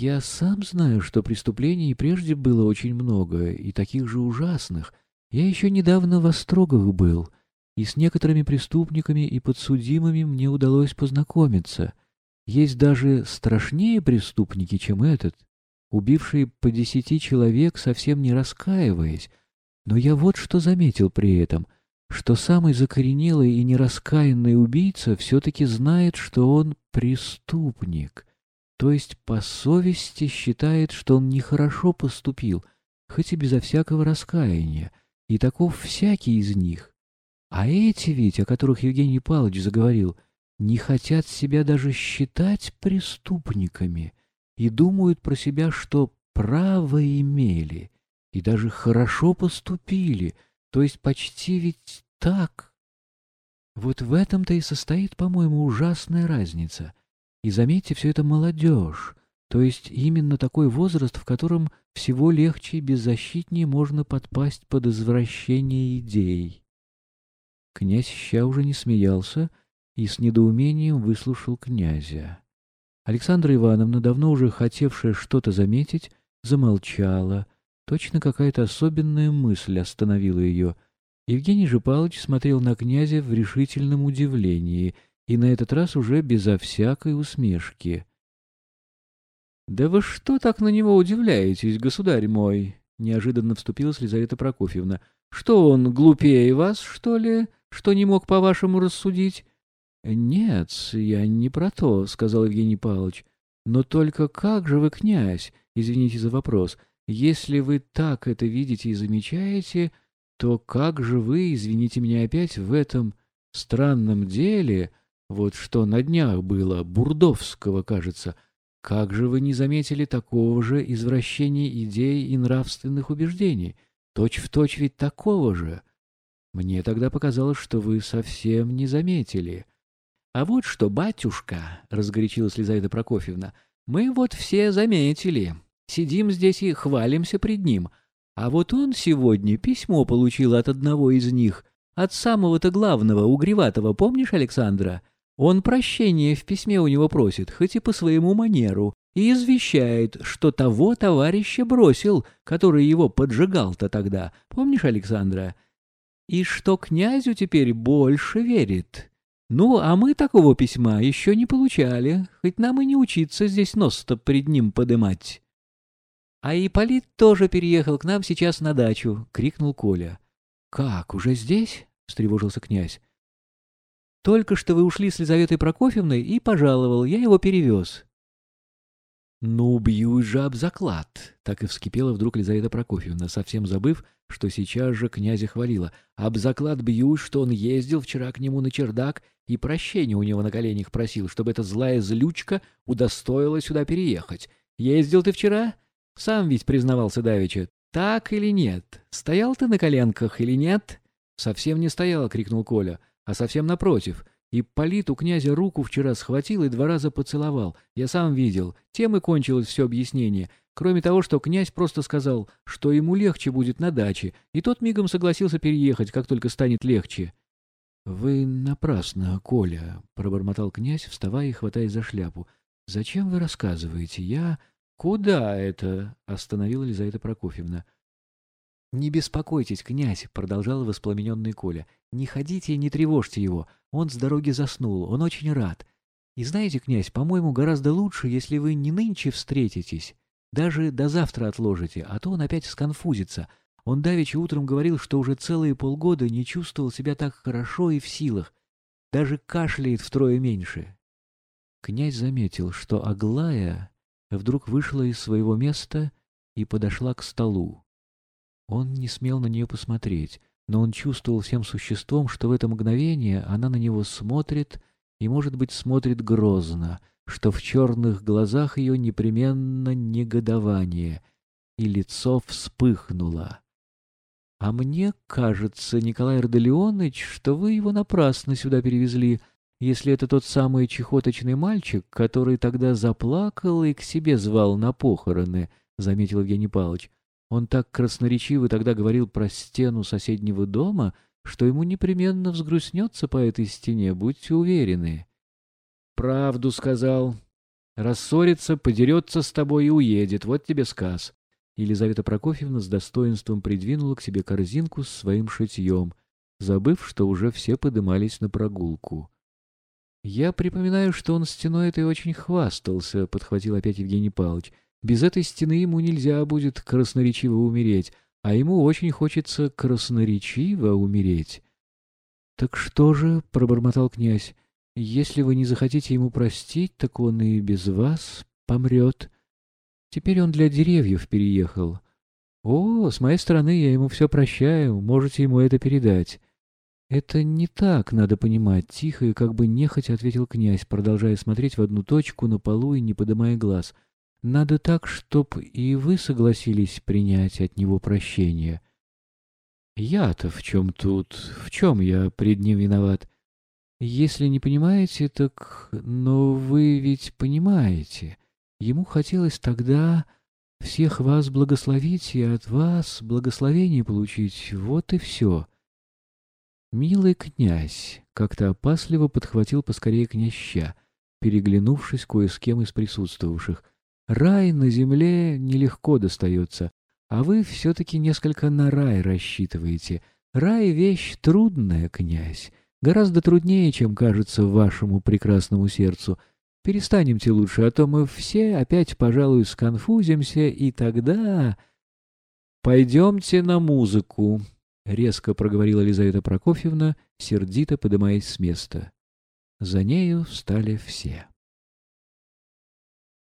Я сам знаю, что преступлений прежде было очень много, и таких же ужасных. Я еще недавно в Острогах был, и с некоторыми преступниками и подсудимыми мне удалось познакомиться. Есть даже страшнее преступники, чем этот, убившие по десяти человек, совсем не раскаиваясь. Но я вот что заметил при этом, что самый закоренелый и нераскаянный убийца все-таки знает, что он преступник, то есть по совести считает, что он нехорошо поступил, хоть и безо всякого раскаяния, и таков всякий из них. А эти ведь, о которых Евгений Павлович заговорил, не хотят себя даже считать преступниками и думают про себя, что право имели и даже хорошо поступили, то есть почти ведь так. Вот в этом-то и состоит, по-моему, ужасная разница. И заметьте, все это молодежь, то есть именно такой возраст, в котором всего легче и беззащитнее можно подпасть под извращение идей. Князь Ща уже не смеялся и с недоумением выслушал князя. Александра Ивановна, давно уже хотевшая что-то заметить, замолчала. Точно какая-то особенная мысль остановила ее. Евгений же Павлович смотрел на князя в решительном удивлении и на этот раз уже безо всякой усмешки. «Да вы что так на него удивляетесь, государь мой?» — неожиданно вступилась Лизавета Прокофьевна. «Что он, глупее вас, что ли, что не мог по-вашему рассудить?» «Нет, я не про то», — сказал Евгений Павлович. «Но только как же вы, князь, извините за вопрос, если вы так это видите и замечаете, то как же вы, извините меня опять, в этом странном деле, вот что на днях было, Бурдовского, кажется, — как же вы не заметили такого же извращения идей и нравственных убеждений? Точь в точь ведь такого же. Мне тогда показалось, что вы совсем не заметили. — А вот что, батюшка, — разгорячилась Лизавета Прокофьевна, — мы вот все заметили. Сидим здесь и хвалимся пред ним. А вот он сегодня письмо получил от одного из них, от самого-то главного, угреватого, помнишь, Александра? — он прощения в письме у него просит, хоть и по своему манеру, и извещает, что того товарища бросил, который его поджигал-то тогда. Помнишь, Александра? И что князю теперь больше верит. Ну, а мы такого письма еще не получали, хоть нам и не учиться здесь нос-то пред ним подымать. — А Ипполит тоже переехал к нам сейчас на дачу, — крикнул Коля. — Как, уже здесь? — встревожился князь. Только что вы ушли с Лизаветой Прокофьевной и пожаловал, я его перевез. «Ну, бьюсь же об заклад!» — так и вскипела вдруг Лизавета Прокофьевна, совсем забыв, что сейчас же князя хвалила. «Об заклад бьюсь, что он ездил вчера к нему на чердак и прощения у него на коленях просил, чтобы эта злая злючка удостоила сюда переехать. Ездил ты вчера? Сам ведь признавался Давича. Так или нет? Стоял ты на коленках или нет?» «Совсем не стоял!» — крикнул Коля а совсем напротив. И Полит у князя руку вчера схватил и два раза поцеловал. Я сам видел. Тем и кончилось все объяснение. Кроме того, что князь просто сказал, что ему легче будет на даче, и тот мигом согласился переехать, как только станет легче. — Вы напрасно, Коля, — пробормотал князь, вставая и хватаясь за шляпу. — Зачем вы рассказываете? Я... — Куда это? — остановила Лизавета Прокофьевна. — «Не беспокойтесь, князь», — продолжал воспламененный Коля. «Не ходите и не тревожьте его. Он с дороги заснул, он очень рад. И знаете, князь, по-моему, гораздо лучше, если вы не нынче встретитесь, даже до завтра отложите, а то он опять сконфузится. Он давеча утром говорил, что уже целые полгода не чувствовал себя так хорошо и в силах. Даже кашляет втрое меньше». Князь заметил, что Аглая вдруг вышла из своего места и подошла к столу. Он не смел на нее посмотреть, но он чувствовал всем существом, что в это мгновение она на него смотрит и, может быть, смотрит грозно, что в черных глазах ее непременно негодование, и лицо вспыхнуло. — А мне кажется, Николай Родолеонович, что вы его напрасно сюда перевезли, если это тот самый чехоточный мальчик, который тогда заплакал и к себе звал на похороны, — заметил Евгений Павлович. Он так красноречиво тогда говорил про стену соседнего дома, что ему непременно взгрустнется по этой стене, будьте уверены. — Правду сказал, Рассорится, подерется с тобой и уедет. Вот тебе сказ. Елизавета Прокофьевна с достоинством придвинула к себе корзинку с своим шитьем, забыв, что уже все подымались на прогулку. «Я припоминаю, что он стеной этой очень хвастался», — подхватил опять Евгений Павлович. «Без этой стены ему нельзя будет красноречиво умереть, а ему очень хочется красноречиво умереть». «Так что же?» — пробормотал князь. «Если вы не захотите ему простить, так он и без вас помрет. Теперь он для деревьев переехал. О, с моей стороны я ему все прощаю, можете ему это передать». «Это не так, надо понимать», — тихо и как бы нехотя ответил князь, продолжая смотреть в одну точку на полу и не подымая глаз. «Надо так, чтоб и вы согласились принять от него прощение». «Я-то в чем тут? В чем я пред ним виноват?» «Если не понимаете, так... Но вы ведь понимаете. Ему хотелось тогда всех вас благословить и от вас благословение получить. Вот и все». «Милый князь!» — как-то опасливо подхватил поскорее князьща, переглянувшись кое с кем из присутствовавших. «Рай на земле нелегко достается, а вы все-таки несколько на рай рассчитываете. Рай — вещь трудная, князь, гораздо труднее, чем кажется вашему прекрасному сердцу. Перестанемте лучше, а то мы все опять, пожалуй, сконфузимся, и тогда... Пойдемте на музыку, — резко проговорила Лизавета Прокофьевна, сердито подымаясь с места. За нею встали все.